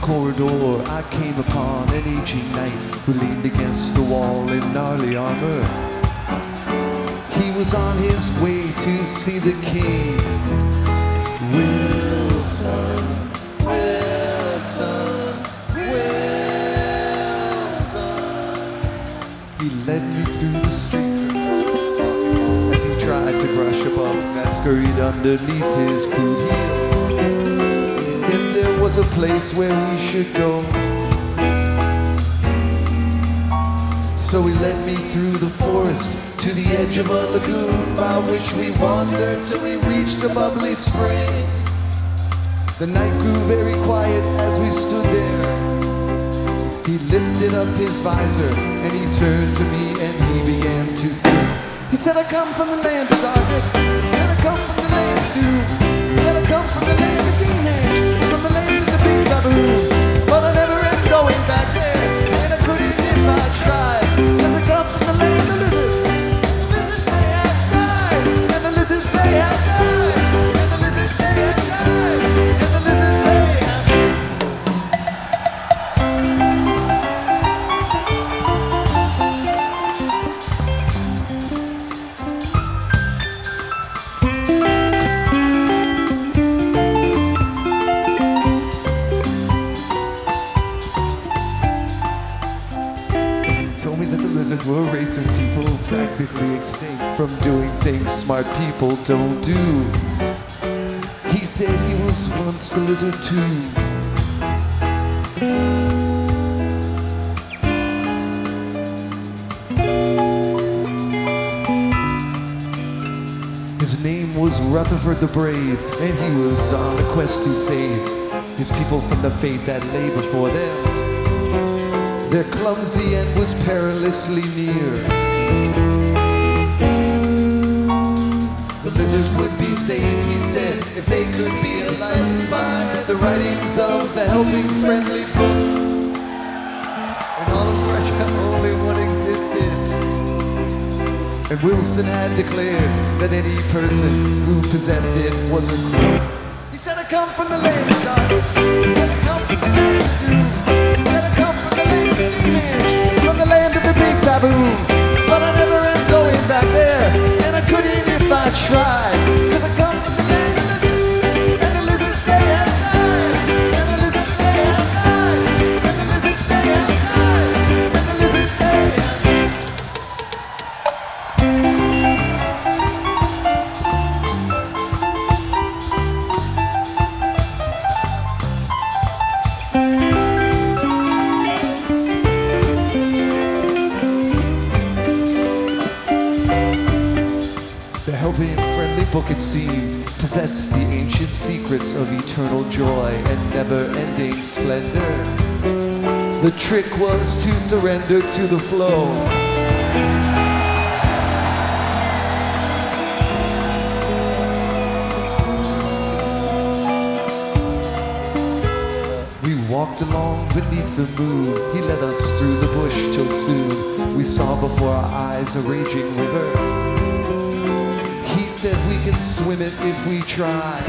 corridor, I came upon an aging knight who leaned against the wall in gnarly armor. He was on his way to see the king. Wilson, Wilson, Wilson. He led me through the streets as he tried to brush a bug that scurried underneath his boot heel. He said was a place where we should go. So he led me through the forest to the edge of a lagoon by which we wandered till we reached a bubbly spring. The night grew very quiet as we stood there. He lifted up his visor and he turned to me and he began to sing. He said, I come from the land of darkness. He said, I come from the land of doom. He said, I come from the land the practically extinct from doing things smart people don't do. He said he was once a lizard too. His name was Rutherford the Brave, and he was on a quest to save his people from the fate that lay before them. Their clumsy end was perilously near. Lizards would be saved, he said, if they could be enlightened by the writings of the helping friendly book. And all of Russia, only one existed. And Wilson had declared that any person who possessed it was a crook. He said, I come from the land of darkness. He said, I come from the land book, it seemed, possessed the ancient secrets of eternal joy and never ending splendor. The trick was to surrender to the flow. We walked along beneath the moon. He led us through the bush till soon we saw before our eyes a raging river. He said we can swim it if we try.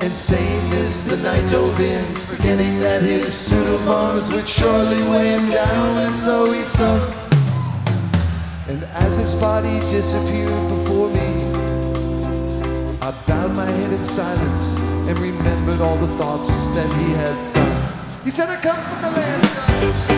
And saying this, the knight dove in, forgetting that his suit of arms would surely weigh him down, and so he sunk. And as his body disappeared before me, I bowed my head in silence and remembered all the thoughts that he had done. He said, I come from the land of darkness.